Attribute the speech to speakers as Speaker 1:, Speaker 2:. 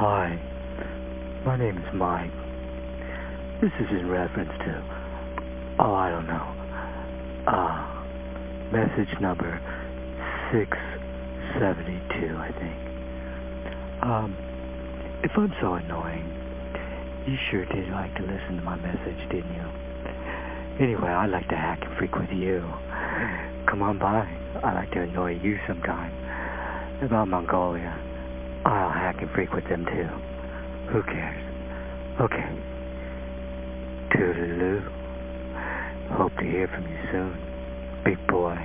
Speaker 1: Hi, my name is Mike. This is in reference to, oh, I don't know, uh, message number 672, I think. Um, if I'm so annoying, you sure did like to listen to my message, didn't you? Anyway, I like to hack and freak with you. Come on by. I like to annoy you sometime. About Mongolia, With them too. Who cares? Okay. Toodaloo. Hope to hear from you soon, big boy.